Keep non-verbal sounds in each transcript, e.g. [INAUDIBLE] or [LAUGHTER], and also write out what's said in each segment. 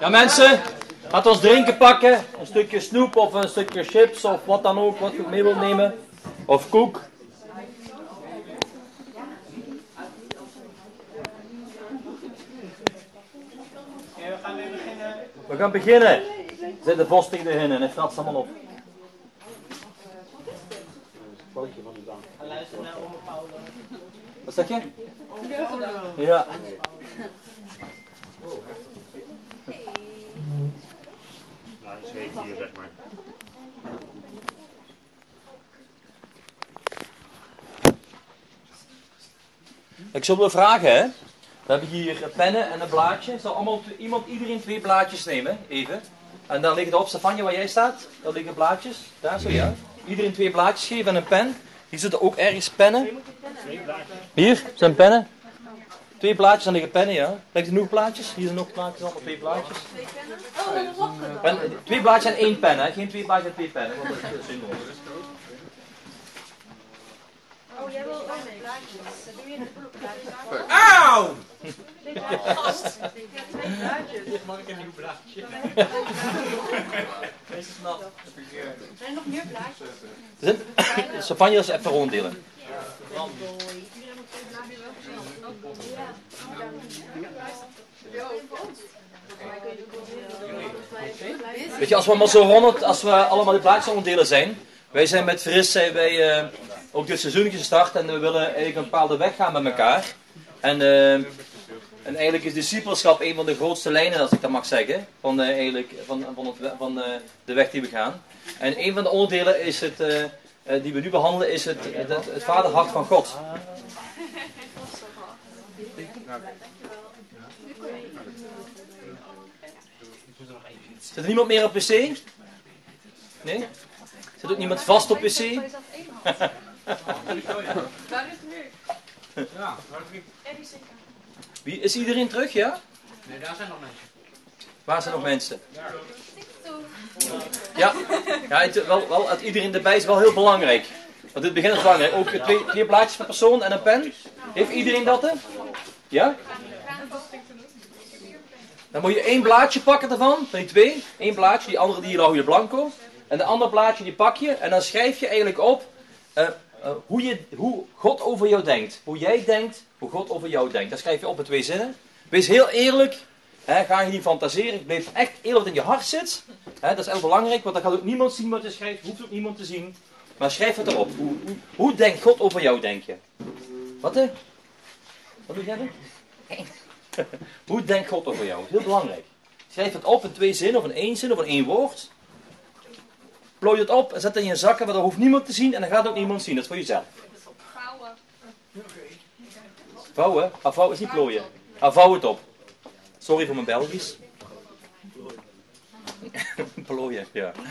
Ja mensen, we ons drinken pakken. Een stukje snoep of een stukje chips of wat dan ook, wat je mee wilt nemen. Of koek. We gaan weer beginnen. We gaan beginnen. Zet de vos tegen hinnen en frat ze allemaal op. We luisteren naar Ome. Wat zeg je? Ja. Nou, dat is heet hier, zeg maar. Ik zou willen vragen, hè. We hebben hier pennen en een blaadje. Zal allemaal iemand, iedereen twee blaadjes nemen, even. En dan liggen erop, Stefania, waar jij staat, daar liggen blaadjes. Daar zo, ja. Iedereen twee blaadjes geven en een pen. Hier zitten ook ergens pennen. Hier zijn pennen. Twee blaadjes, dan liggen pennen, ja. Lijkt er nog blaadjes? Hier zijn nog blaadjes, allemaal twee blaadjes. Pen, twee blaadjes en één pen, hè. Geen twee blaadjes en twee pennen, want dat is zinloos. Oh, jij wil ook nee. blaadjes. Doe je de blaadjes? Auw! Mag ik een nieuw blaadje? Deze is nat. Zijn er nog meer blaadjes? Er zijn- [COUGHS] is even ronddelen. Weet je, als we allemaal zo rond, als we allemaal de blaadjes onderdelen zijn. Wij zijn met Fris zijn wij eh, ook dit seizoen gestart en we willen eigenlijk een bepaalde weg gaan met elkaar. En, eh, en eigenlijk is discipelschap een van de grootste lijnen, als ik dat mag zeggen, van, eh, eigenlijk, van, van, het, van de weg die we gaan. En een van de onderdelen is het, die we nu behandelen is het, het, het vaderhart van God. Zit er niemand meer op pc? Nee? Zit ook niemand vast op pc? Waar is het nu? Ja. Wie, is iedereen terug, ja? Nee, daar zijn nog mensen. Waar zijn nog mensen? Ja, ja het, wel, wel, dat iedereen erbij is wel heel belangrijk. Want dit begint is belangrijk. Ook twee, twee blaadjes per persoon en een pen. Heeft iedereen dat? Hè? Ja? Dan moet je één blaadje pakken ervan, van die twee. Eén blaadje, die andere die hou je blanco. En de andere blaadje die pak je en dan schrijf je eigenlijk op eh, eh, hoe, je, hoe God over jou denkt. Hoe jij denkt, hoe God over jou denkt. Dat schrijf je op in twee zinnen. Wees heel eerlijk. Hè, ga je niet fantaseren. Blijf echt eerlijk wat in je hart zit. Hè, dat is heel belangrijk, want dan gaat ook niemand zien wat je schrijft. Hoeft ook niemand te zien. Maar schrijf het erop. Hoe, hoe, hoe denkt God over jou, denk je? Wat hè? Wat doe jij dan? [LAUGHS] hoe denkt God over jou? Heel belangrijk. Schrijf het op in twee zinnen, of in één zin, of in één woord. Plooi het op en zet het in je zakken, want dan hoeft niemand te zien en dan gaat ook niemand zien. Dat is voor jezelf. Vouwen. Vouwen? Ah, vouwen is niet plooien. Ah, vouw het op. Sorry voor mijn Belgisch. [LAUGHS] plooien, ja. [LAUGHS]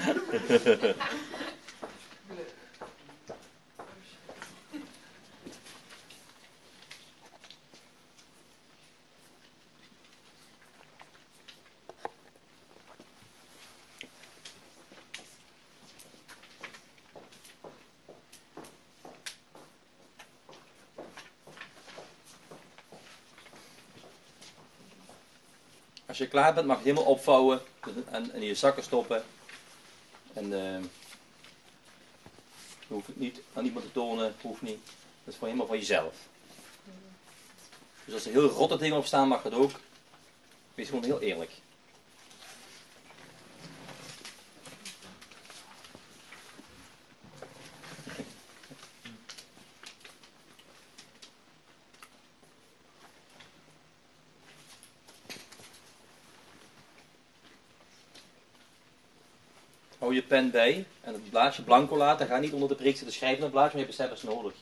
klaar bent, mag je helemaal opvouwen en, in je zakken stoppen. En je hoeft het niet aan iemand te tonen, hoeft niet. Dat is gewoon helemaal van jezelf. Dus als er heel rotte dingen op staan, mag dat ook. Wees gewoon heel eerlijk. Pen bij en het blaadje blanco laten. Ga niet onder de prik zitten schrijven op blaadje, maar je hebt cijfers nodig.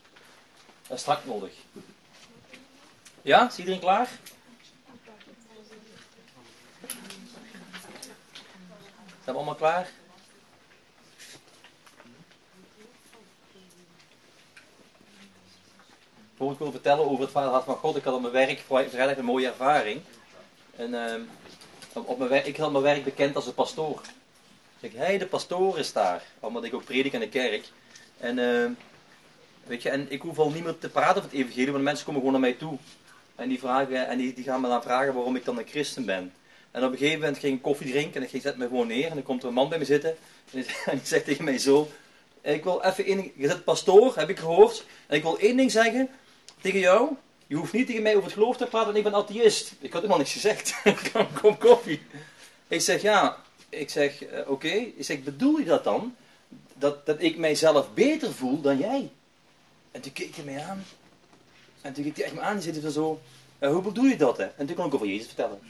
Dat is strak nodig. Ja, is iedereen klaar? Zijn we allemaal klaar? Voor ik wil vertellen over het vaderhart van God. Ik had op mijn werk vrijdag een mooie ervaring. En ehm, op mijn werk, ik had mijn werk bekend als een pastoor. Zeg, hé, de pastoor is daar. Omdat ik ook predik in de kerk. En, ehm, weet je, en ik hoef al niemand te praten over het evangelie, want mensen komen gewoon naar mij toe. En die, vragen, en die, die gaan me dan vragen waarom ik dan een christen ben. En op een gegeven moment ging ik koffie drinken en ik zet me gewoon neer. En dan komt er een man bij me zitten. En die- [LAUGHS] en die zegt tegen mij zo. Ik wil even één ding. Je bent pastoor, heb ik gehoord. En ik wil één ding zeggen tegen jou. Je hoeft niet tegen mij over het geloof te praten, want ik ben atheïst. Ik had helemaal niks gezegd. [LAUGHS] Kom, kom koffie. Ik zeg ja. Ik zeg eh, oké. Bedoel je dat dan? Dat, dat ik mijzelf beter voel dan jij? En toen keek hij mij aan. En toen keek hij echt me aan en zei zo. "Eh, hoe bedoel je dat hè? En toen kon ik over Jezus vertellen. [LAUGHS]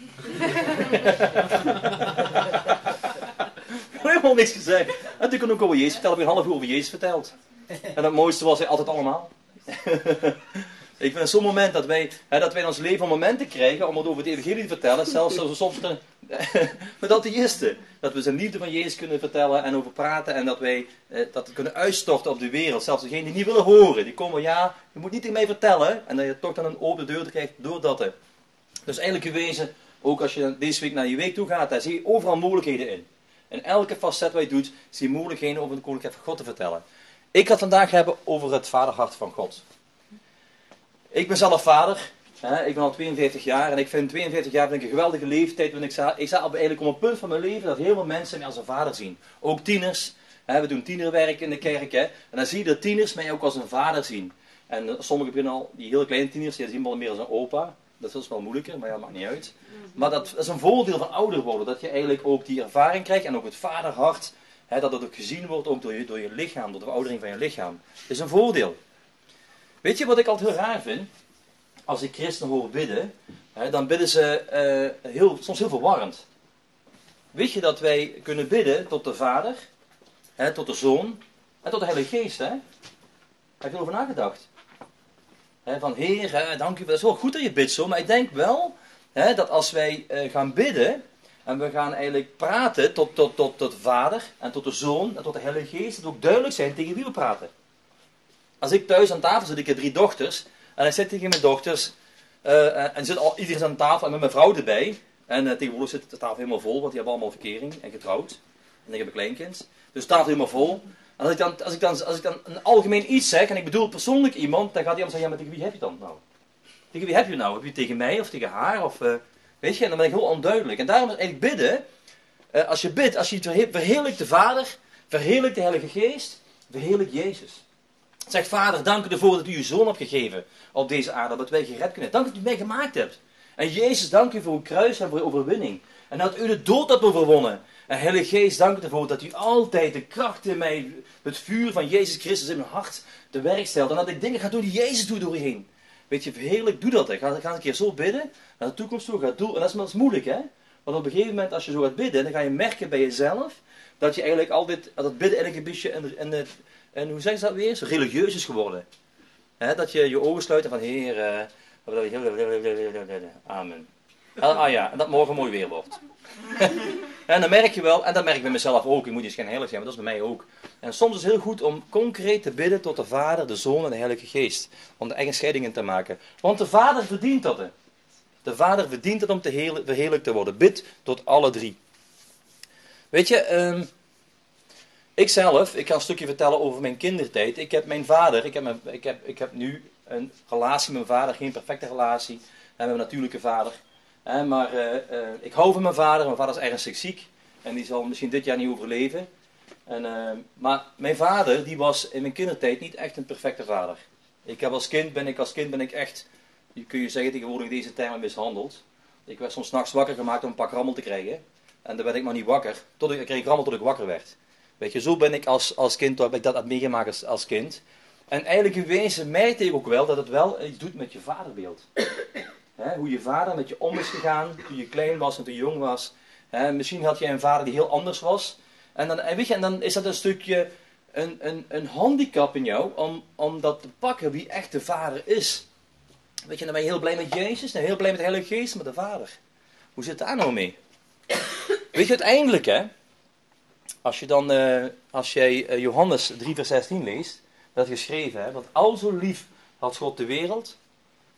Helemaal niks gezegd. En toen kon ik over Jezus vertellen. Heb een half uur over Jezus verteld. En het mooiste was hij altijd allemaal. [LAUGHS] ik vind zo'n moment dat wij, hè, dat wij in ons leven momenten krijgen om het over het evangelie te vertellen. Zelfs als we soms met, met atheïsten. Dat we zijn liefde van Jezus kunnen vertellen en over praten. En dat wij eh, dat kunnen uitstorten op de wereld. Zelfs degenen die niet willen horen. Die komen, ja, je moet niet mij vertellen. En dat je toch dan een open deur krijgt door dat. Dus eigenlijk in wezen, ook als je deze week naar je week toe gaat, daar zie je overal mogelijkheden in. In elke facet wat je doet, zie je mogelijkheden om het koninkrijk van God te vertellen. Ik ga het vandaag hebben over het vaderhart van God. Ik ben zelf vader. Ik ben al 42 jaar en ik vind 42 jaar een geweldige leeftijd. Want ik sta, ik sta op- eigenlijk op een punt van mijn leven dat heel veel mensen mij als een vader zien. Ook tieners. We doen tienerwerk in de kerk. En dan zie je dat tieners mij ook als een vader zien. En sommigen beginnen al, die hele kleine tieners, die zien me al meer als een opa. Dat is wel moeilijker, maar ja, maakt niet uit. Maar dat is een voordeel van ouder worden. Dat je eigenlijk ook die ervaring krijgt en ook het vaderhart. Hè, dat het ook gezien wordt ook door je, door je lichaam, door de veroudering van je lichaam. Dat is een voordeel. Weet je wat ik altijd heel raar vind? Als ik christenen hoor bidden, hè, dan bidden ze eh, heel, soms heel verwarrend. Weet je dat wij kunnen bidden tot de Vader, hè, tot de Zoon en tot de Heilige Geest? Hè? Heb je erover nagedacht? Hè, van Heer, hè, dank u. Het is wel goed dat je bidt zo, maar ik denk wel hè, dat als wij eh, gaan bidden en we gaan eigenlijk praten tot, tot, tot, tot de Vader en tot de Zoon en tot de Heilige Geest, dat ook duidelijk zijn tegen wie we praten. Als ik thuis aan tafel zit, ik heb drie dochters, en ik zit tegen mijn dochters, eh, en- zit al, iedereen aan tafel en met mijn vrouw erbij. En eh, tegenwoordig zit de tafel helemaal vol, want die hebben allemaal verkering en getrouwd. En ik heb een kleinkind. Dus de tafel helemaal vol. En als ik, dan, als, ik dan, als ik dan een algemeen iets zeg, en ik bedoel persoonlijk iemand, dan gaat iemand zeggen, ja, maar tegen wie heb je dan nou? Tegen wie heb je nou? Heb je tegen mij of tegen haar? Of, eh, weet je, en dan ben ik heel onduidelijk. En daarom is eigenlijk bidden, als je bidt, als je het verhe- verheerlijkt de Vader, verheerlijkt de Heilige Geest, verheerlijkt Jezus. Zeg, Vader, dank u ervoor dat u uw zoon hebt gegeven op deze aarde, dat wij gered kunnen. Dank dat u mij gemaakt hebt. En Jezus, dank u voor uw kruis en voor uw overwinning. En dat u de dood hebt overwonnen. En Heilige Geest, dank u ervoor dat u altijd de kracht in mij, het vuur van Jezus Christus in mijn hart te werk stelt. En dat ik dingen ga doen die Jezus doet door. Weet je, heerlijk, doe dat. hè. Ga, ga een keer zo bidden, naar de toekomst toe, ga doen. En dat is, dat moeilijk, hè. Want op een gegeven moment, als je zo gaat bidden, dan ga je merken bij jezelf, dat je eigenlijk altijd, dat bidden eigenlijk een beetje, en, het- en hoe zeggen ze dat weer, zo religieus is geworden. Hè, dat je je ogen sluit en van, Heer, eh, [LAUGHS] amen. Ah, ah ja, en dat morgen mooi weer wordt. [LAUGHS] en dan merk je wel, en dat merk ik bij mezelf ook, ik moet niet geen heilig zijn, maar dat is bij mij ook. En soms is het heel goed om concreet te bidden tot de Vader, de Zoon en de Heilige Geest. Om de eigen scheidingen te maken. Want de Vader verdient dat. Hè. De Vader verdient het om te heerlijk- verheerlijkt te worden. Bid tot alle drie. Weet je, ehm, ik zelf, ik ga een stukje vertellen over mijn kindertijd. Ik heb mijn vader, ik heb, mijn, ik heb, ik heb nu een relatie met mijn vader, geen perfecte relatie. We hebben een natuurlijke vader. Maar eh, eh, ik hou van mijn vader, mijn vader is ernstig ziek. En die zal misschien dit jaar niet overleven. En, eh, maar mijn vader, die was in mijn kindertijd niet echt een perfecte vader. Ik heb als kind, ben ik als kind ben ik echt, kun je zeggen tegenwoordig deze termen mishandeld. Ik werd soms nachts wakker gemaakt om een pak rammel te krijgen. En dan werd ik maar niet wakker. Tot ik, ik kreeg rammel tot ik wakker werd. Weet je, zo ben ik als, als kind, heb ik dat meegemaakt als, als kind. En eigenlijk in wezen merkte ik ook wel dat het wel iets doet met je vaderbeeld. [CLEARS THROAT] Hoe je vader met je om is gegaan toen je klein was en toen je jong was. Misschien had je een vader die heel anders was. En dan, en weet je, en dan is dat een stukje een, een, een handicap in jou om, om dat te pakken wie echt de vader is. Weet je, dan ben je heel blij met Jezus en heel blij met de Heilige Geest, maar de vader. Hoe zit daar nou mee? [CLEARS THROAT] Weet je, uiteindelijk hè, als je dan, eh, als jij eh, Johannes 3 vers 16 leest, dat geschreven hè, want al zo lief had God de wereld,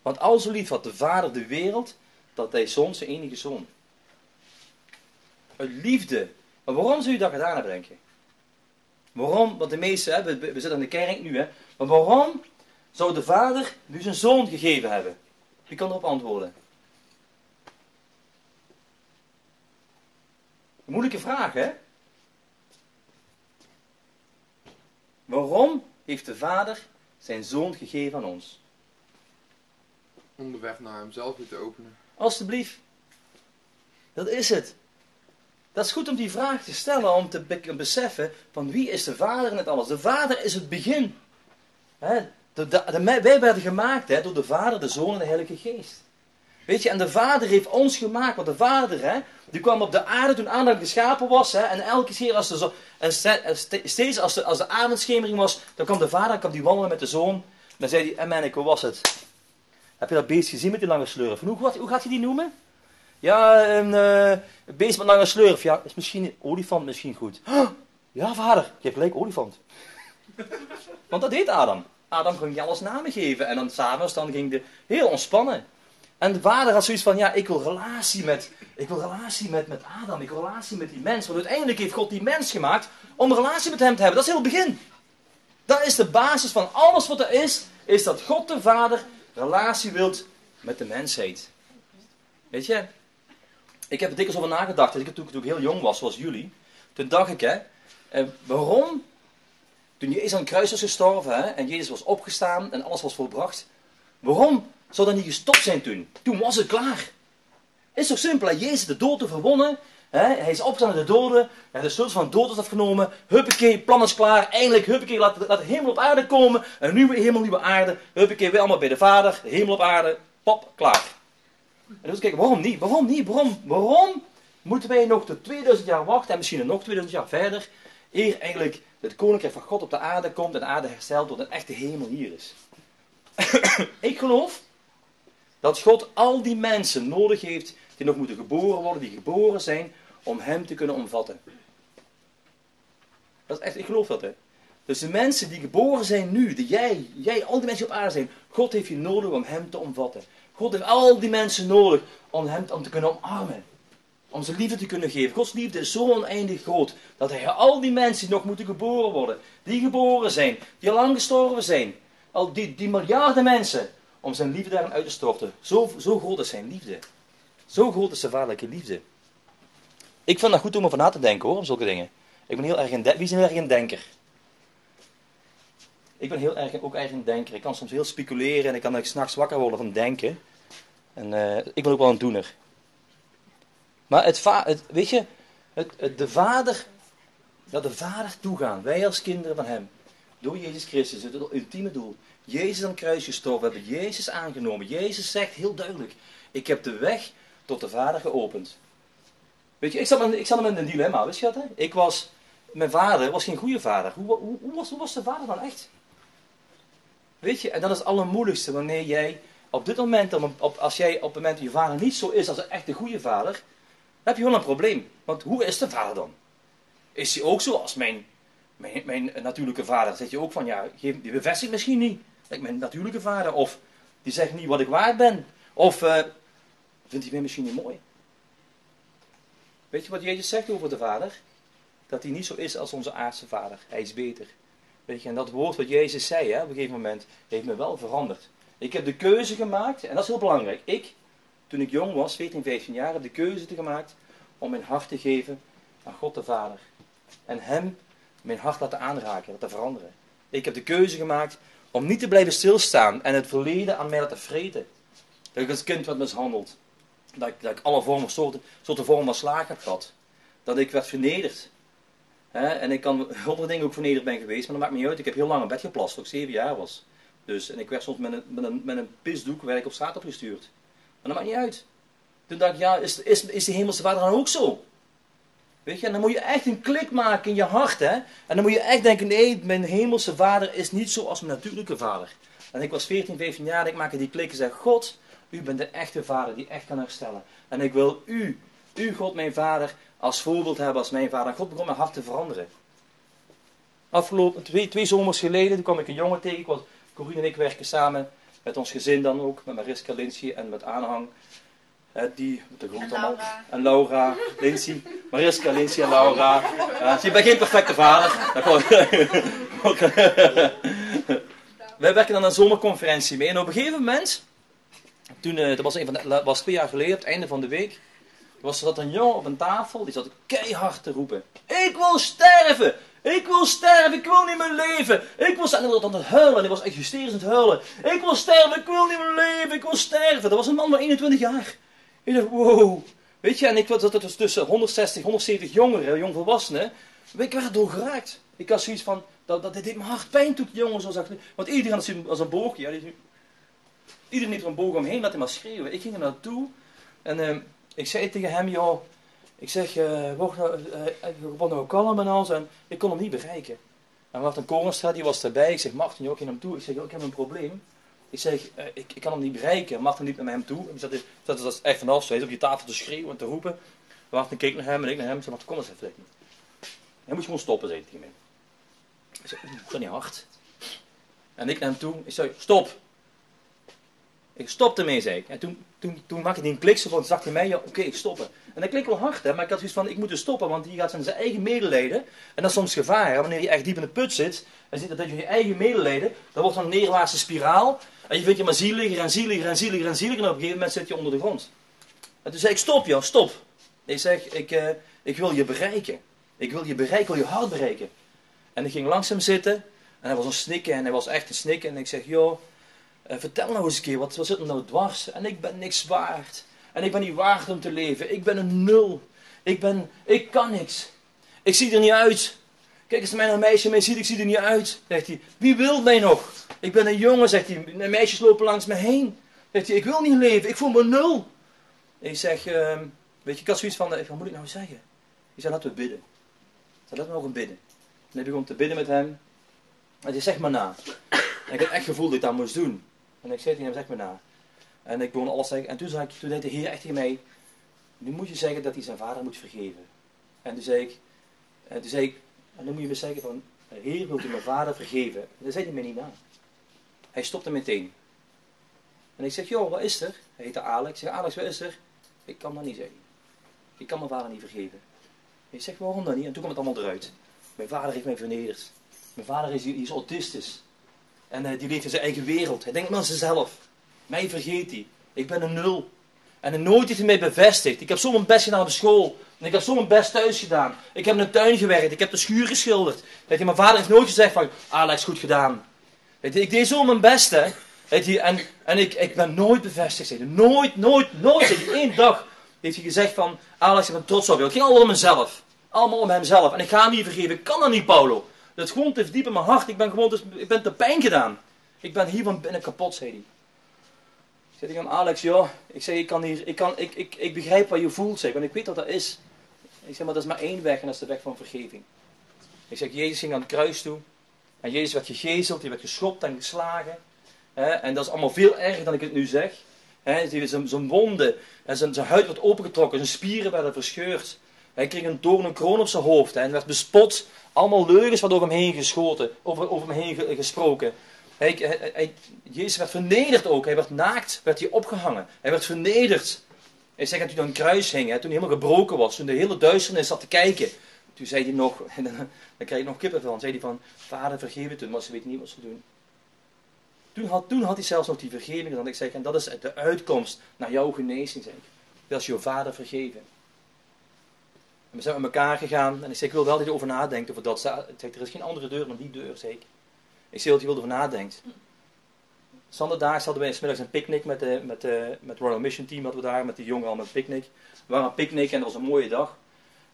want al zo lief had de vader de wereld, dat hij zoon zijn enige zoon. Uit liefde. Maar waarom zou je dat gedaan hebben, denk? Waarom? Want de meeste, hè, we, zitten in de kerk nu, hè. Maar waarom zou de vader nu zijn zoon gegeven hebben? Wie kan erop antwoorden? Moeilijke vraag, hè? Waarom heeft de Vader zijn Zoon gegeven aan ons? Om de weg naar hemzelf weer te openen. Alsjeblieft. Dat is het. Dat is goed om die vraag te stellen, om te be- beseffen van wie is de Vader in het alles. De Vader is het begin. De, de- de- wij werden gemaakt door de Vader, de Zoon en de Heilige Geest. Weet je, en de Vader heeft ons gemaakt, want de Vader, hè, die kwam op de aarde toen Adam geschapen was, hè, en elke keer als de en ste- en ste- steeds als de, als de avondschemering was, dan kwam de Vader, kwam die wandelen met de Zoon, dan zei hij, en hoe was het? Heb je dat beest gezien met die lange slurf? Hoe, wat- hoe gaat hij die noemen? Ja, een een beest met lange slurf. Ja, is misschien een olifant misschien goed. "Huh, Ja, vader, je hebt gelijk, olifant. [LAUGHS] Want dat deed Adam. Adam ging alles namen geven. En dan s'avonds dan ging de heel ontspannen. En de vader had zoiets van, ja, ik wil relatie met, ik wil relatie met, met Adam. Ik wil relatie met die mens. Want uiteindelijk heeft God die mens gemaakt om een relatie met hem te hebben. Dat is heel het begin. Dat is de basis van alles wat er is. Is dat God de Vader relatie wilt met de mensheid. Weet je? Ik heb er dikwijls over nagedacht. Toen ik, toen ik heel jong was, zoals jullie. Toen dacht ik, hè. eh, waarom? Toen Jezus aan het kruis was gestorven, hè. En Jezus was opgestaan en alles was volbracht. Waarom zou dat niet gestopt zijn toen? Toen was het klaar. Is toch simpel, hè? Jezus de dood overwonnen. Hè? Hij is opgestaan uit de doden. Hij de sleutel van de dood is afgenomen. Huppakee, plan is klaar. Eindelijk, huppakee, laat, de hemel op aarde komen. Een nieuwe hemel, nieuwe aarde. Huppakee, weer allemaal bij de Vader. De hemel op aarde. Pop, klaar. En dus kijken, waarom niet? Waarom niet? Waarom? Waarom moeten wij nog tot 2000 jaar wachten en misschien nog 2000 jaar verder, eer eigenlijk het koninkrijk van God op de aarde komt en de aarde hersteld wordt en echt de hemel hier is? [COUGHS] Ik geloof dat God al die mensen nodig heeft die nog moeten geboren worden, die geboren zijn, om hem te kunnen omvatten. Dat is echt, ik geloof dat hè. Dus de mensen die geboren zijn nu, die jij, jij, al die mensen die op aarde zijn, God heeft je nodig om hem te omvatten. God heeft al die mensen nodig om hem om te kunnen omarmen. Om zijn liefde te kunnen geven. Gods liefde is zo oneindig groot dat hij al die mensen die nog moeten geboren worden, die geboren zijn, die al lang gestorven zijn, al die, die miljarden mensen, om zijn liefde daarin uit te storten. Zo, zo groot is zijn liefde. Zo groot is zijn vaderlijke liefde. Ik vind dat goed om over na te denken hoor, om zulke dingen. Ik ben heel erg een, wie is heel erg een denker? Ik ben heel erg, ook erg een denker. Ik kan soms heel speculeren en ik kan s'nachts wakker worden van denken. En eh, ik ben ook wel een doener. Maar het, weet je, het- de vader, dat de vader toegaan, wij als kinderen van hem, door Jezus Christus, het ultieme doel. Jezus aan het kruis gestorven, we hebben Jezus aangenomen. Jezus zegt heel duidelijk, ik heb de weg tot de vader geopend. Weet je, ik zat, met- ik zat met een dilemma, wist je dat? Hè? Ik was, mijn vader was geen goede vader. Hoe, hoe, was, hoe was de vader dan echt? Weet je, en dat is het allermoeilijkste wanneer jij op dit moment, op, als jij op het moment dat je vader niet zo is als een echte goede vader, dan heb je wel een probleem. Want hoe is de vader dan? Is hij ook zo als mijn, mijn, mijn natuurlijke vader? Zeg je ook van, ja, die bevestigt misschien niet. Mijn natuurlijke vader. Of die zegt niet wat ik waard ben. Of eh, vindt hij mij misschien niet mooi? Weet je wat Jezus zegt over de vader? Dat hij niet zo is als onze aardse vader. Hij is beter. Weet je, en dat woord wat Jezus zei hè, op een gegeven moment, heeft me wel veranderd. Ik heb de keuze gemaakt, en dat is heel belangrijk. Ik, toen ik jong was, 14, 15 jaar, heb de keuze gemaakt om mijn hart te geven aan God de Vader. En Hem mijn hart laten aanraken, laten veranderen. Ik heb de keuze gemaakt om niet te blijven stilstaan en het verleden aan mij laten vreten. Dat ik als kind werd mishandeld. Dat ik, dat ik alle vormen, soorten, soorten vormen van slagen heb gehad. Dat ik werd vernederd. En ik kan andere dingen ook vernederd ben geweest, maar dat maakt me niet uit. Ik heb heel lang in bed geplast, toen ik zeven jaar was. Dus, en ik werd soms met een, met een, met een pisdoek op straat opgestuurd. Maar dat maakt niet uit. Toen dacht ik, ja, is, is, is de hemelse vader dan ook zo? En dan moet je echt een klik maken in je hart, hè. En dan moet je echt denken, nee, mijn hemelse vader is niet zoals mijn natuurlijke vader. En ik was 14, 15 jaar en ik maakte die klik en zei, God, u bent de echte vader die echt kan herstellen. En ik wil u, u God mijn vader, als voorbeeld hebben als mijn vader. En God begon mijn hart te veranderen. Afgelopen twee, twee zomers geleden, toen kwam ik een jongen tegen. Ik was, Corine en ik werken samen met ons gezin dan ook, met Mariska, Lindsay en met aanhang. Die, met de groep En allemaal. Laura. En Laura, Lindsay, Mariska, Lindsay en Laura. Ja, je bent geen perfecte vader. [LAUGHS] Wij werken aan een zomerconferentie mee. En op een gegeven moment, toen, eh, dat was, een van de, was twee jaar geleden, op het einde van de week, was er zat een jongen op een tafel, die zat keihard te roepen. Ik wil sterven! Ik wil sterven, ik wil niet meer leven. Ik wil sterven. En hij was aan het huilen, hij was echt hysterisch aan het huilen. Ik wil sterven, ik wil niet meer leven, ik wil sterven. Dat was een man van 21 jaar. Ik dacht, wow. Weet je, en ik zat dus tussen 160, 170 jongeren, jongvolwassenen. Ik werd door geraakt. Ik had zoiets van, dat, dat, dit deed me hard pijn toen die jongen zo zag. Want iedereen had als een boogje. Iedereen heeft er een boog omheen, laat hem maar schreeuwen. Ik ging er naartoe en ehm, ik zei tegen hem, joh, ik zeg, eh word nou, eh, word nou kalm en alles. En ik kon hem niet bereiken. En Martin Korenstra, die was erbij. Ik zeg, Martin, joh, ik ging hem toe. Ik zeg, ik heb een probleem. Ik zeg, eh, ik, ik kan hem niet bereiken. Martin liep naar hem toe. En zat, zat, zat echt vanaf, zo, hij op die tafel te schreeuwen en te roepen. Martin keek naar hem en ik naar hem. Zei, Martin, kom eens even. Zei hij. Hij moet gewoon stoppen, zei hij tegen mij. Ik zei, dat niet hard. En ik naar hem toe. Ik zei, stop. Ik stopte ermee, zei ik. En toen, toen, toen maakte hij een klik, zo van, zag hij mij, ja, oké, ik stoppen. En dat klinkt wel hard, hè, maar ik had zoiets van, ik moet dus stoppen, want die gaat zijn eigen medelijden. En dat is soms gevaar, wanneer je echt diep in de put zit, en ziet dat je je eigen medelijden, dan wordt een neerwaartse spiraal. En je vindt je maar zieliger en zieliger en zieliger en zieliger, en op een gegeven moment zit je onder de grond. En toen zei ik, stop joh, stop. Ik zeg, ik, eh, ik wil je bereiken. Ik wil je bereiken, ik wil je hart bereiken. En ik ging langs hem zitten, en hij was een snikken, en hij was echt een snikken. En ik zeg, joh, eh, vertel nou eens een keer, wat, wat zit er nou dwars? En ik ben niks waard. En ik ben niet waard om te leven. Ik ben een nul. Ik ben, ik kan niks. Ik zie er niet uit. Kijk eens naar mij een meisje mee ziet, ik zie er niet uit. Zegt hij, wie wil mij nog? Ik ben een jongen, zegt hij. De meisjes lopen langs me heen. Zegt hij, ik wil niet leven, ik voel me nul. Ik zeg, ehm, weet je, ik had zoiets van, eh, wat moet ik nou zeggen? Ik zei, laten we bidden. Ik laten we nog een bidden. En ik begon te bidden met hem. En hij zeg maar na. En ik had echt gevoel dat ik dat moest doen. En ik zei tegen hem, zeg maar na. En ik begon alles zeggen. En toen, zei ik, toen deed de Heer echt tegen mij, nu moet je zeggen dat hij zijn vader moet vergeven. En toen zei ik, en toen zei ik, en dan moet je me zeggen van, Heer, wilt u mijn vader vergeven? En dat zei hij mij niet na. Hij stopte meteen. En ik zeg, joh, wat is er? Hij heette Alex. Ik zeg, Alex, wat is er? Ik kan dat niet zeggen. Ik kan mijn vader niet vergeven. Ik zeg, waarom dan niet? En toen kwam het allemaal eruit. Mijn vader heeft mij vernederd. Mijn vader is, is autistisch. En eh, die leeft in zijn eigen wereld. Hij denkt maar aan zichzelf. Mij vergeet hij. Ik ben een nul. En nooit heeft hij mij bevestigd. Ik heb zo mijn best gedaan op school. En ik heb zo mijn best thuis gedaan. Ik heb in de tuin gewerkt. Ik heb de schuur geschilderd. Weet je, mijn vader heeft nooit gezegd van, Alex, goed gedaan. Weet je, ik deed zo mijn best, hè. Weet je, en en ik, ik ben nooit bevestigd. Nooit, nooit, nooit. Eén [LAUGHS] dag heeft hij gezegd van, Alex, ik ben trots op je. Het ging allemaal om mezelf. Allemaal om hemzelf. En ik ga hem niet vergeven. Ik kan dat niet, Paulo. Dat gewoon te diep in mijn hart. Ik ben gewoon, dus, ik ben te pijn gedaan. Ik ben hier van binnen kapot, zei hij. Ik tegen hem, Alex, joh. Ik zeg, ik, kan hier, ik, kan, ik, ik, ik begrijp wat je voelt, zeg. Want ik weet wat dat is. Ik zeg, maar dat is maar één weg en dat is de weg van vergeving. Ik zeg, Jezus ging aan het kruis toe. En Jezus werd gegezeld, hij werd geschopt en geslagen. Hè, en dat is allemaal veel erger dan ik het nu zeg. Zijn, wonden, en zijn, zijn huid werd opengetrokken, zijn spieren werden verscheurd. Hij kreeg een doorn, kroon op zijn hoofd. Hè, en werd bespot. Allemaal leugens werden over hem heen geschoten, over, over hem heen ge- gesproken. Hij, hij- Jezus werd vernederd ook. Hij werd naakt, werd hij opgehangen. Hij werd vernederd. Hij zegt dat hij aan een kruis hing, hè, toen hij helemaal gebroken was, toen de hele duisternis zat te kijken. Toen zei hij nog, [LAUGHS] en dan, dan krijg je nog kippenvel, dan zei hij van, vader vergeef het hun, maar ze weten niet wat ze doen. Toen had, toen had hij zelfs nog die vergeving, dan ik zeg, en dat is de uitkomst naar jouw genezing, zeg ik. Dat is jouw vader vergeven. En we zijn met elkaar gegaan, en ik zeg, ik wil wel dat je erover nadenkt, over dat. Ik zeg, er is geen andere deur dan die deur, zeg ik. Zeg dat je wil erover nadenkt. Zondagdaags hadden wij smiddags een picknick met, de, met, met Royal Mission Team, hadden we daar, met die jongeren al met picknick. We waren aan picknick en dat was een mooie dag.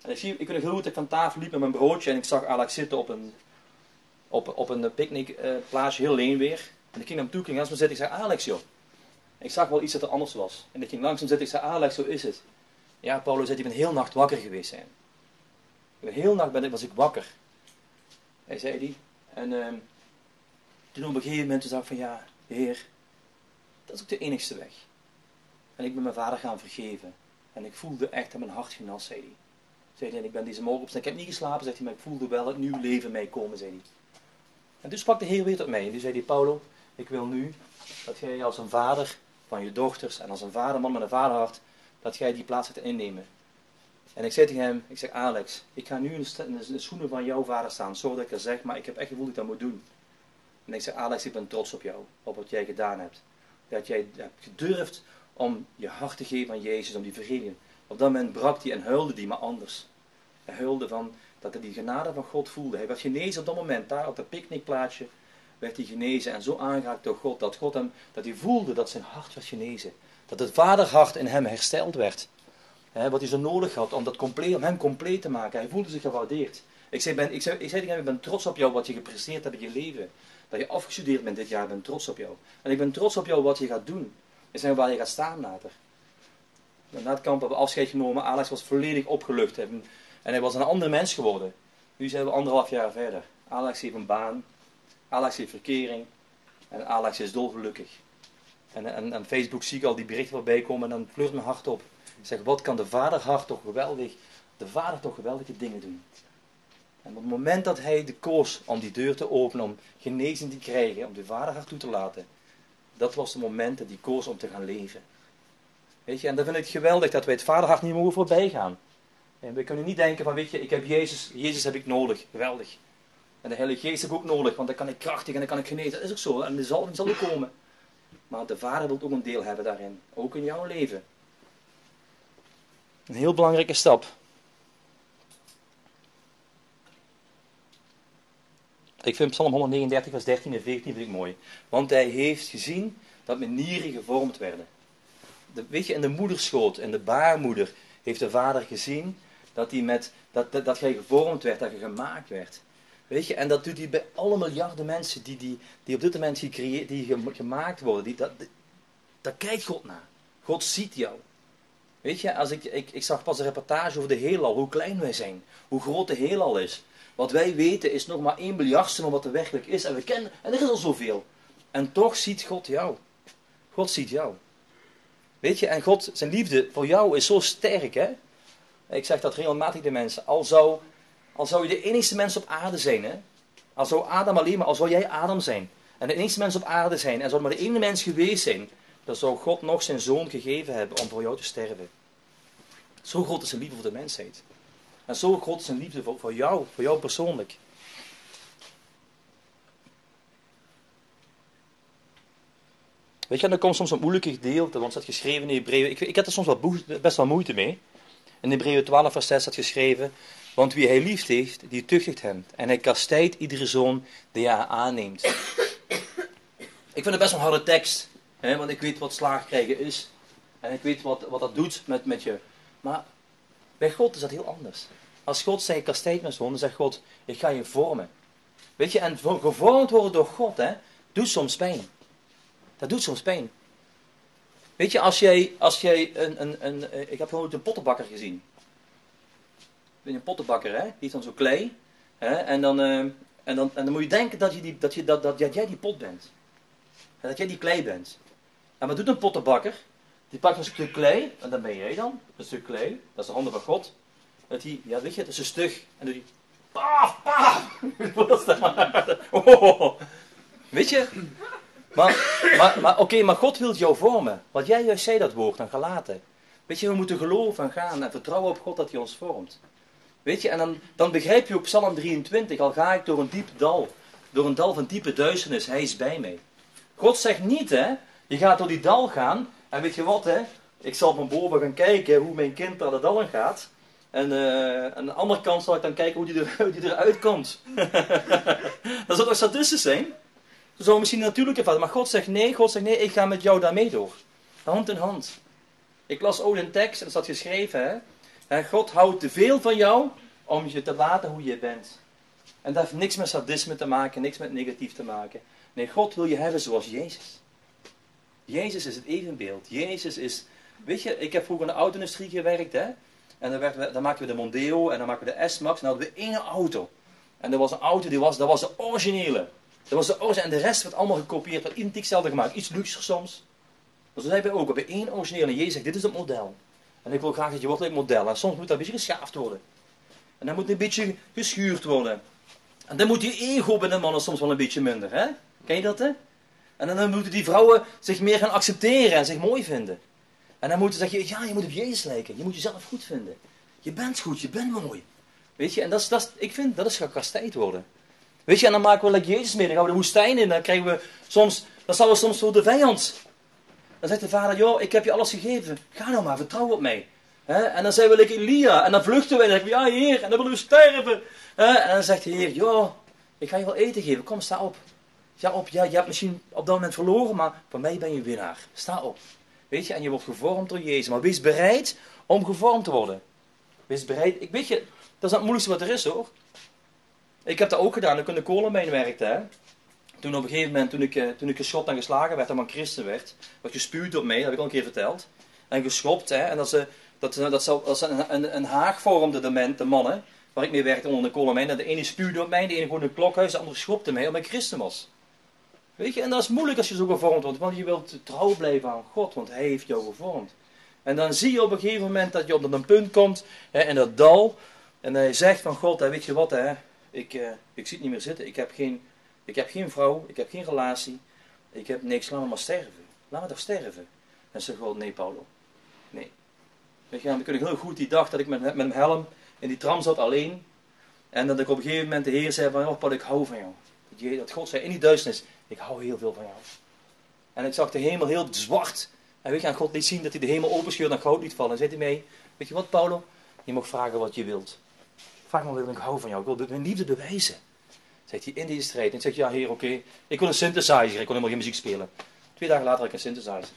En ik, zie, ik weet nog heel goed dat ik van tafel liep met mijn broodje en ik zag Alex zitten op een, op, op een picknickplaatsje, heel leen weer. En ik ging naar hem toe, ging naast me zitten, ik zei, Alex joh. Ik zag wel iets dat er anders was. En ik ging langs hem zitten, ik zei, Alex, zo is het. Ja, Paulo zei, ik ben heel nacht wakker geweest zijn. Heel nacht ben, ik- was ik wakker. Hij zei die. En ehm, toen op een gegeven moment dacht ik van, ja, Heer, dat is ook de enigste weg. En ik ben mijn vader gaan vergeven. En ik voelde echt dat mijn hart genas, zei hij. Zei hij, en ik ben deze morgen opstaan. Ik heb niet geslapen, zegt hij, maar ik voelde wel het nieuw leven mij komen, zei hij. En toen sprak de Heer weer tot mij. En toen zei hij, Paulo, ik wil nu dat jij als een vader van je dochters en als een vaderman met een vaderhart, dat jij die plaats gaat innemen. En ik zei tegen hem, ik zeg Alex, ik ga nu in de, schoenen van jouw vader staan, zodat ik er zeg, maar ik heb echt gevoel dat ik dat moet doen. En ik zeg, Alex, ik ben trots op jou, op wat jij gedaan hebt. Dat jij hebt gedurfd om je hart te geven aan Jezus, om die vergeving. Op dat moment brak hij en huilde hij, maar anders. Hij huilde van dat hij die genade van God voelde. Hij werd genezen op dat moment, daar op dat picknickplaatsje werd hij genezen en zo aangeraakt door God, dat God hem, dat hij voelde dat zijn hart werd genezen. Dat het vaderhart in hem hersteld werd. Wat hij zo nodig had om, dat compleet, om hem compleet te maken. Hij voelde zich gewaardeerd. Ik zei, ben, ik, zei, ik zei tegen hem, ik ben trots op jou wat je gepresteerd hebt in je leven. Dat je afgestudeerd bent dit jaar, ik ben trots op jou. En ik ben trots op jou wat je gaat doen. Zei, waar je gaat staan later. Na het kamp hebben we afscheid genomen. Alex was volledig opgelucht. En hij was een ander mens geworden. Nu zijn we anderhalf jaar verder. Alex heeft een baan. Alex heeft verkering. En Alex is dolgelukkig. En, en, en Facebook zie ik al die berichten voorbij komen en dan pleurt mijn hart op. Ik zeg, wat kan de vader hart toch geweldig, de vader toch geweldige dingen doen. En op het moment dat hij de koos om die deur te openen, om genezing te krijgen, om de vader toe te laten, dat was het moment dat hij koos om te gaan leven. Weet je, en dan vind ik het geweldig dat wij het vaderhart niet mogen voorbij gaan. En we kunnen niet denken van, weet je, ik heb Jezus, Jezus heb ik nodig, geweldig. En de Heilige Geest heb ik ook nodig, want dan kan ik krachtig en dan kan ik genezen. Dat is ook zo, en de zalving zal ook komen. Maar de Vader wil ook een deel hebben daarin, ook in jouw leven. Een heel belangrijke stap. Ik vind Psalm 139, vers 13 en 14 vind ik mooi. Want hij heeft gezien dat mijn nieren gevormd werden. De, weet je, in de moederschoot, in de baarmoeder, heeft de vader gezien dat, hij met, dat, dat, dat jij gevormd werd, dat je gemaakt werd. Weet je, en dat doet hij bij alle miljarden mensen die, die, die op dit moment gecreëerd, die gemaakt worden. Die, dat, daar kijkt God naar. God ziet jou. Weet je, als ik, ik, ik zag pas een reportage over de heelal, hoe klein wij zijn. Hoe groot de heelal is. Wat wij weten is nog maar 1 miljardste van wat er werkelijk is. En we kennen, en er is al zoveel. En toch ziet God jou. God ziet jou. Weet je, en God, zijn liefde voor jou is zo sterk, hè. Ik zeg dat regelmatig de mensen. Al zou, al zou je de enige mens op aarde zijn, hè. Al zou Adam alleen maar, al zou jij Adam zijn. En de enige mens op aarde zijn. En zou maar de ene mens geweest zijn. Dan zou God nog zijn zoon gegeven hebben om voor jou te sterven. Zo groot is zijn liefde voor de mensheid. En zo is zijn liefde voor, jou, voor jou persoonlijk. Weet je, en er komt soms een moeilijke gedeelte, want staat geschreven in Hebreeën. Ik, ik heb er soms wel, best wel moeite mee. In Hebreeën 12 vers 6 staat geschreven, want wie hij lief heeft, die tuchtigt hem. En hij kastijdt iedere zoon die hij aanneemt. Ik vind het best een harde tekst, hè, want ik weet wat slaag krijgen is. En ik weet wat, wat dat doet met, met je. Maar bij God is dat heel anders. Als God zegt, kastijd mijn zoon, dan zegt God, ik ga je vormen. Weet je, en gevormd worden door God, hè, doet soms pijn. Dat doet soms pijn. Weet je, als jij, als jij een, een, een, eh, ik heb gewoon een pottenbakker gezien. Een pottenbakker, hè, die heeft dan zo klei. Hè, en, dan, uh, en, dan, en dan moet je denken dat, je die, dat, je, dat, dat, dat jij die pot bent. En dat jij die klei bent. En wat doet een pottenbakker? Die pakt een stuk klei, en dan ben jij dan, een stuk klei, dat is de handen van God. Dat die, ja weet je, dat is een stug, en doet die, paf, paf, [LAUGHS] [LAUGHS] oh, weet je, maar, maar, maar oké, maar God wil jou vormen, want jij juist zei dat woord, dan gelaten. Weet je, we moeten geloven en gaan en vertrouwen op God dat hij ons vormt. Weet je, en dan, dan begrijp je op Psalm 23, al ga ik door een diep dal, door een dal van diepe duisternis, hij is bij mij. God zegt niet, hè, je gaat door die dal gaan en weet je wat, hè? Ik zal van boven gaan kijken hoe mijn kind daar de dal in gaat. En uh, aan de andere kant zal ik dan kijken hoe die, er, [LAUGHS] die eruit komt. [LAUGHS] dat zou toch sadistisch zijn? Dat zou misschien natuurlijk ervaren. Maar God zegt nee, God zegt nee, ik ga met jou daarmee door. Hand in hand. Ik las ook een tekst en dat staat geschreven. Hè? God houdt te veel van jou om je te laten hoe je bent. En dat heeft niks met sadisme te maken, niks met negatief te maken. Nee, God wil je hebben zoals Jezus. Jezus is het evenbeeld. Jezus is. Weet je, ik heb vroeger in de auto-industrie gewerkt, hè? En dan, werd, dan maakten we de Mondeo en dan maakten we de S-Max. En dan hadden we één auto. En dat was een auto, die was, dat was de originele. Dat was de originele. En de rest werd allemaal gekopieerd, werd identiek hetzelfde gemaakt. Iets luxer soms. Maar zo zijn we ook. We hebben één originele. En Jezus zegt, dit is het model. En ik wil graag dat je wordt het model. En soms moet dat een beetje geschaafd worden. En dan moet een beetje geschuurd worden. En dan moet die ego bij de mannen soms wel een beetje minder. Hè? Ken je dat, hè? En dan moeten die vrouwen zich meer gaan accepteren en zich mooi vinden. En dan moeten ze zeggen, ja, je moet op Jezus lijken. Je moet jezelf goed vinden. Je bent goed, je bent mooi. Weet je, en dat is, dat ik vind, dat is gekastijd worden. Weet je, en dan maken we like Jezus mee. Dan gaan we de woestijn in. Dan krijgen we soms, dan staan we soms voor de vijand. Dan zegt de vader, joh, ik heb je alles gegeven. Ga nou maar, vertrouw op mij. En dan zijn we like Elia. En dan vluchten wij. En dan zeggen we, ja heer. En dan willen we sterven. En dan zegt de heer, joh, ik ga je wel eten geven. Kom, sta op. Sta op. Ja, je hebt misschien op dat moment verloren, maar voor mij ben je winnaar. Sta op. Weet je, en je wordt gevormd door Jezus. Maar wees bereid om gevormd te worden. Wees bereid. Ik weet je, dat is het moeilijkste wat er is hoor. Ik heb dat ook gedaan toen ik in de kolenmijn werkte. Hè. Toen op een gegeven moment, toen ik, eh, toen ik geschopt en geslagen werd en man christen werd, werd gespuwd op mij, dat heb ik al een keer verteld. En geschopt, hè, en dat ze, dat, ze- dat ze, dat een, een, een haag vormden, de, men, de mannen, waar ik mee werkte onder de kolenmijn. En de ene spuwde op mij, de ene gewoon het klokhuis, de andere schopte mij omdat ik christen was. Weet je, en dat is moeilijk als je zo gevormd wordt, want je wilt trouw blijven aan God, want Hij heeft jou gevormd. En dan zie je op een gegeven moment dat je op een punt komt, hè, in dat dal, en hij zegt van God, hè, weet je wat, hè, ik, eh, ik zie het niet meer zitten, ik heb, geen, ik heb geen vrouw, ik heb geen relatie, ik heb niks, laat me maar sterven. Laat me toch sterven. En zegt God, nee Paulo, nee. Weet je, dan kun ik heel goed die dag dat ik met, met mijn helm in die tram zat alleen, en dat ik op een gegeven moment de Heer zei van, oh Paul, ik hou van jou. Dat God zei in die duisternis, ik hou heel veel van jou. En ik zag de hemel heel zwart. En weet je, en God liet zien dat hij de hemel openscheurde en goud liet vallen. En zei hij mee, weet je wat Paulo, je mag vragen wat je wilt. Vraag maar wat ik hou van jou, ik wil mijn liefde bewijzen. Zegt hij in deze strijd. En ik zeg, ja heer, oké, ik wil een synthesizer, ik wil helemaal geen muziek spelen. Twee dagen later had ik een synthesizer.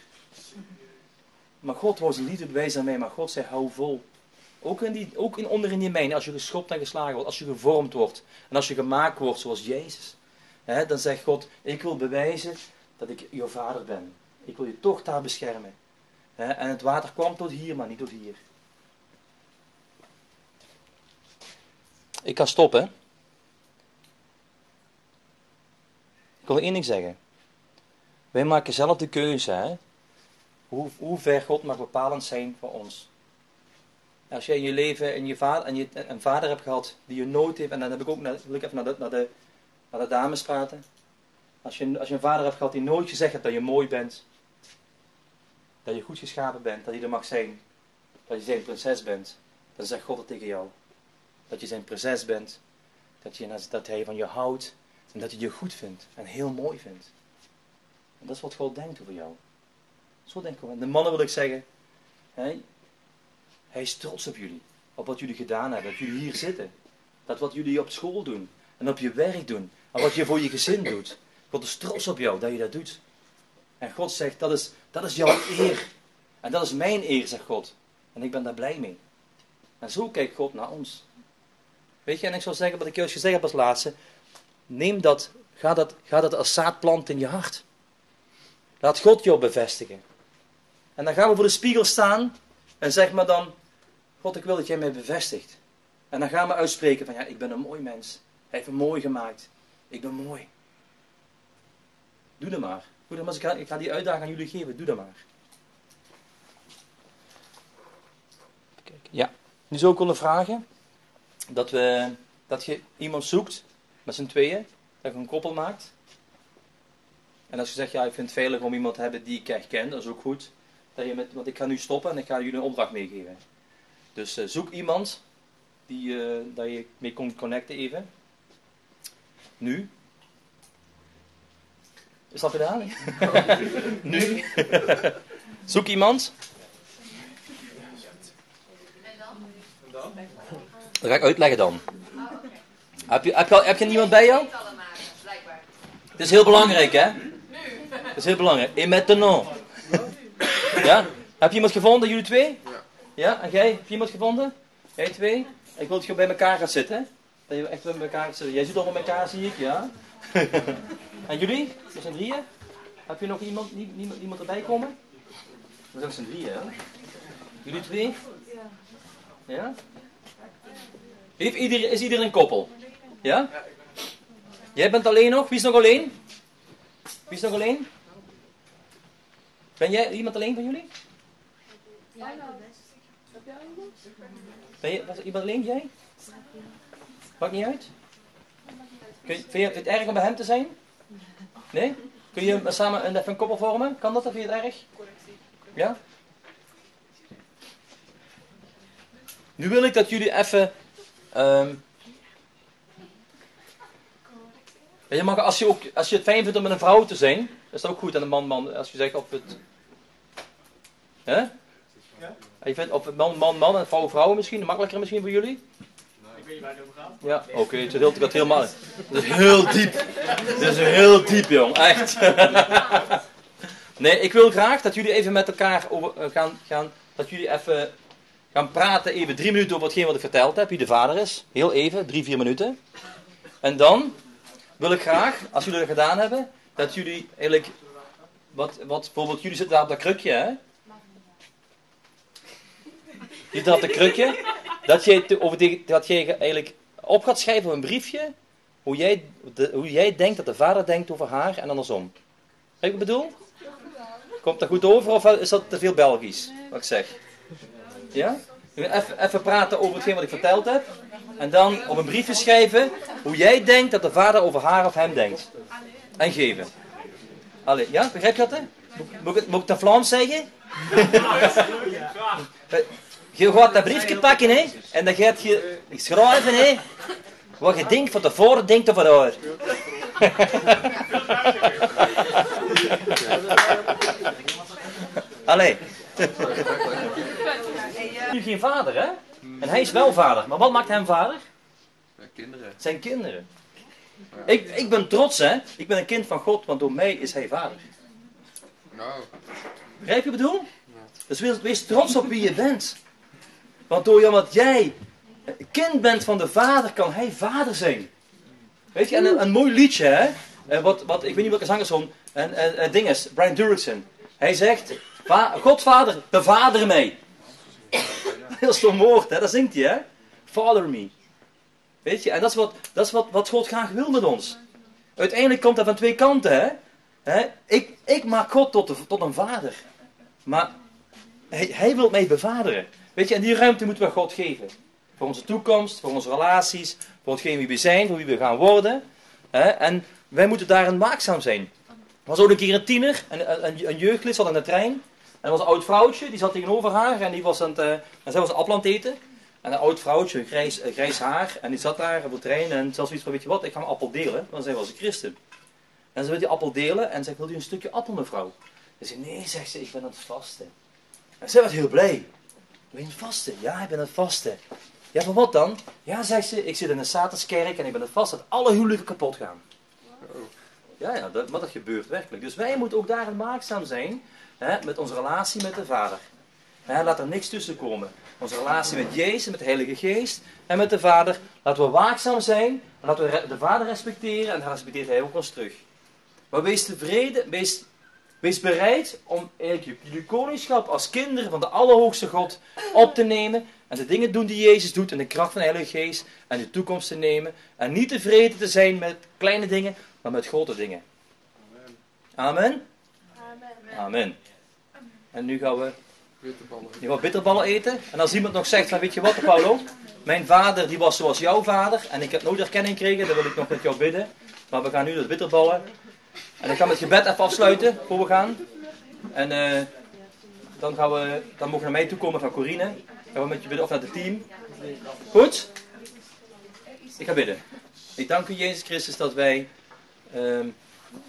Maar God wou zijn liefde bewijzen aan mij, maar God zei, hou vol. Ook, in die, ook in, onder in die mijn, als je geschopt en geslagen wordt, als je gevormd wordt. En als je gemaakt wordt zoals Jezus. Dan zegt God, ik wil bewijzen dat ik jouw vader ben. Ik wil je toch daar beschermen. En het water kwam tot hier, maar niet tot hier. Ik kan stoppen. Ik wil één ding zeggen. Wij maken zelf de keuze, hè? Hoe, hoe ver God mag bepalend zijn voor ons. Als jij in je leven en je vader, en je, een vader hebt gehad die je nooit heeft, en dan heb ik ook, even naar naar de, naar de dames praten. Als je, als je een vader hebt gehad die nooit gezegd heeft dat je mooi bent, dat je goed geschapen bent, dat hij er mag zijn, dat je zijn prinses bent, dan zegt God het tegen jou. Dat je zijn prinses bent, dat, je, dat hij van je houdt en dat hij je goed vindt en heel mooi vindt. En dat is wat God denkt over jou. Zo denken we. De mannen wil ik zeggen, hè, hij is trots op jullie, op wat jullie gedaan hebben, dat jullie hier zitten. Dat wat jullie op school doen en op je werk doen en wat je voor je gezin doet. God is trots op jou dat je dat doet. En God zegt, dat is, dat is jouw eer. En dat is mijn eer, zegt God. En ik ben daar blij mee. En zo kijkt God naar ons. Weet je, en ik zou zeggen, wat ik juist gezegd heb als laatste. Neem dat, ga dat, ga dat als zaadplant in je hart. Laat God jou bevestigen. En dan gaan we voor de spiegel staan en zeg maar dan, God, ik wil dat jij mij bevestigt. En dan gaan we uitspreken van, ja, ik ben een mooi mens. Heeft mooi gemaakt. Ik ben mooi. Doe dat maar. Maar. Ik ga, ik ga die uitdaging aan jullie geven. Doe dat maar. Ja. Nu zou ik vragen dat, we, dat je iemand zoekt met z'n tweeën. Dat je een koppel maakt. En als je zegt, ja, ik vind het veilig om iemand te hebben die ik echt ken, dat is ook goed. Dat je met, want ik ga nu stoppen en ik ga jullie een opdracht meegeven. Dus eh, zoek iemand die eh, dat je mee kon connecten even. Nu. Is dat gedaan? [LAUGHS] nu. [LAUGHS] zoek iemand. Dat ga ik uitleggen dan. Heb je, heb je, heb je iemand bij jou? Het is heel belangrijk, hè? Het is heel belangrijk. Et maintenant. Ja? Heb je iemand gevonden, jullie twee? Ja. Ja, en jij? Heb je iemand gevonden? Jij twee? Ik wil dat je bij elkaar gaat zitten, hè? Dat je echt bij elkaar. Jij zit al bij elkaar, zie ik, ja? [LAUGHS] en jullie? Dat zijn drieën? Heb je nog iemand, nie- niemand, iemand erbij komen? We zijn z'n drieën, hè? Jullie twee? Ja? Heeft iedereen, is iedereen een koppel? Ja? Jij bent alleen nog? Wie is nog alleen? Wie is nog alleen? Ben jij iemand alleen van jullie? Ben je, was er iemand alleen? Jij? Maakt niet uit? Kun je, vind je het erg om bij hem te zijn? Nee? Kun je samen een, even een koppel vormen? Kan dat? Of vind je het erg? Ja? Nu wil ik dat jullie even... ehm, je mag, als, je ook, als je het fijn vindt om met een vrouw te zijn, is dat ook goed. En een man, man, als je zegt op het... Hè? Je vindt, of man, man, man en vrouw, vrouw misschien, makkelijker misschien voor jullie? Niet. Ja, oké, het is heel, makkelijk. Het is heel diep. Het is heel diep, jong, echt. [LAUGHS] Nee, ik wil graag dat jullie even met elkaar over, eh, gaan, gaan, dat jullie even gaan praten, even drie minuten over hetgeen wat ik verteld heb, wie de vader is. Heel even, drie, vier minuten. En dan wil ik graag, als jullie dat gedaan hebben, dat jullie eigenlijk, wat, wat bijvoorbeeld, jullie zitten daar op dat krukje, hè? Op dat krukje, dat jij, die, dat jij eigenlijk op gaat schrijven op een briefje, hoe jij, de, hoe jij denkt dat de vader denkt over haar en andersom. Weet je wat ik bedoel? Komt dat goed over of is dat te veel Belgisch, wat ik zeg? Ja? Even, even praten over hetgeen wat ik verteld heb. En dan op een briefje schrijven hoe jij denkt dat de vader over haar of hem denkt. En geven. Allee, ja, begrijp je dat? Hè? Moet, moet ik het- Vlaams zeggen? [LAUGHS] [LAUGHS] Je gaat dat briefje pakken, hè? En dan gaat je schrijven, hè? Wat je denkt van tevoren denkt over haar. [LAUGHS] Allee. Nu geen vader, hè? En hij is wel vader. Maar wat maakt hem vader? Ja, kinderen. Zijn kinderen. Ik, ik ben trots, hè? Ik ben een kind van God, want door mij is hij vader. Nou, Begrijp je wat ik bedoel? Dus wees, wees trots op wie je bent. Want door wat jij kind bent van de vader, kan hij vader zijn. Weet je, en een, een mooi liedje, hè? Eh, Wat, wat, ik weet niet welke zanger zo'n en, ding is, Brian Durkson. Hij zegt, "Va- Godvader, bevader mij. [LAUGHS] Heel stom woord, hè? Dat zingt hij, hè? Father me. Weet je, en dat is, wat, dat is wat, wat God graag wil met ons. Uiteindelijk komt dat van twee kanten, hè? hè? Ik, ik maak God tot, de- tot een vader. Maar hij, hij wil mij bevaderen. Weet je, en die ruimte moeten we God geven. Voor onze toekomst, voor onze relaties, voor hetgeen wie we zijn, voor wie we gaan worden. Hè? En wij moeten daarin waakzaam zijn. Er was ook een keer een tiener, een, een, een jeugdlid, zat in de trein. En er was een oud vrouwtje, die zat tegenover haar en, die was aan het, eh, en zij was een appel aan het eten. En een oud vrouwtje, een grijs, grijs haar, en die zat daar op de trein en zelfs iets van, weet je wat, ik ga mijn appel delen, want zij was een christen. En ze wil die appel delen en zegt, wil u een stukje appel mevrouw? Ze zei, nee, zegt ze, ik ben aan het vasten. En zij was heel blij. Ben je aan het vasten? Ja, ik ben aan het vasten. Ja, van wat dan? Ja, zegt ze, ik zit in een Satanskerk en ik ben aan het vasten dat alle huwelijken kapot gaan. Ja, ja dat, maar dat gebeurt werkelijk. Dus wij moeten ook daarin waakzaam zijn hè, met onze relatie met de Vader. Hè, laat er niks tussen komen. Onze relatie met Jezus, met de Heilige Geest en met de Vader. Laten we waakzaam zijn. En laten we de Vader respecteren en dan respecteert Hij ook ons terug. Maar wees tevreden, wees, wees bereid om eigenlijk jullie koningschap als kinderen van de Allerhoogste God op te nemen. En de dingen doen die Jezus doet in de kracht van de Heilige Geest. En de toekomst te nemen. En niet tevreden te zijn met kleine dingen, maar met grote dingen. Amen. Amen. En nu gaan we bitterballen. je wat bitterballen eten. En als iemand nog zegt van weet je wat Paulo, mijn vader die was zoals jouw vader en ik heb nooit erkenning gekregen, dan wil ik nog met jou bidden. Maar we gaan nu de bitterballen. En ik ga met gebed even afsluiten voor we gaan. En eh, dan, gaan we, dan mogen we naar mij toe komen van Corine. Gaan we met je bidden of naar het team. Goed? Ik ga bidden. Ik dank u Jezus Christus dat wij, ehm,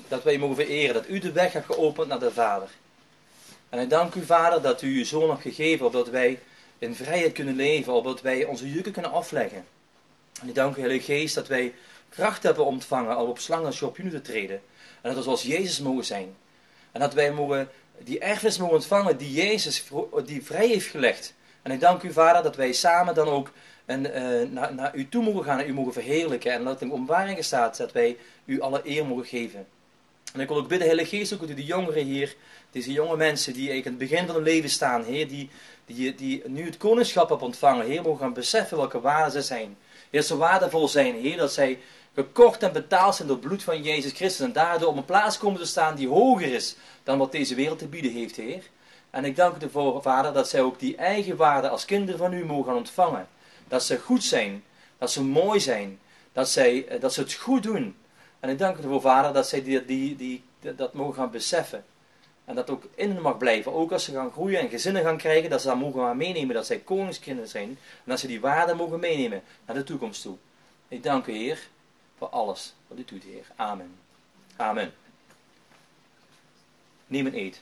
dat wij mogen vereren. Dat u de weg hebt geopend naar de Vader. En ik dank u, Vader, dat u uw zoon hebt gegeven, opdat wij in vrijheid kunnen leven, opdat wij onze jukken kunnen afleggen. En ik dank u, Heilige Geest, dat wij kracht hebben ontvangen al op slangen en schorpioenen te treden. En dat we zoals Jezus mogen zijn. En dat wij mogen, die erfenis mogen ontvangen die Jezus die vrij heeft gelegd. En ik dank u, Vader, dat wij samen dan ook eh, naar, naar u toe mogen gaan en u mogen verheerlijken. En dat in omwaringen staat dat wij u alle eer mogen geven. En ik wil ook bidden, Heilige Geest, ook u de jongeren hier, deze jonge mensen die eigenlijk in het begin van hun leven staan, Heer, die, die, die nu het koningschap hebben ontvangen, Heer, mogen gaan beseffen welke waarden ze zijn. Heer, ze waardevol zijn, Heer, dat zij gekocht en betaald zijn door het bloed van Jezus Christus en daardoor op een plaats komen te staan die hoger is dan wat deze wereld te bieden heeft, Heer. En ik dank u ervoor, Vader, dat zij ook die eigen waarden als kinderen van u mogen ontvangen. Dat ze goed zijn, dat ze mooi zijn, dat, zij, eh, dat ze het goed doen. En ik dank u ervoor, Vader, dat zij die, die, dat mogen gaan beseffen. En dat ook in hen mag blijven. Ook als ze gaan groeien en gezinnen gaan krijgen, dat ze dat mogen gaan meenemen. Dat zij koningskinderen zijn. En dat ze die waarden mogen meenemen naar de toekomst toe. Ik dank u, Heer, voor alles wat u doet, Heer. Amen. Amen. Neem een eet.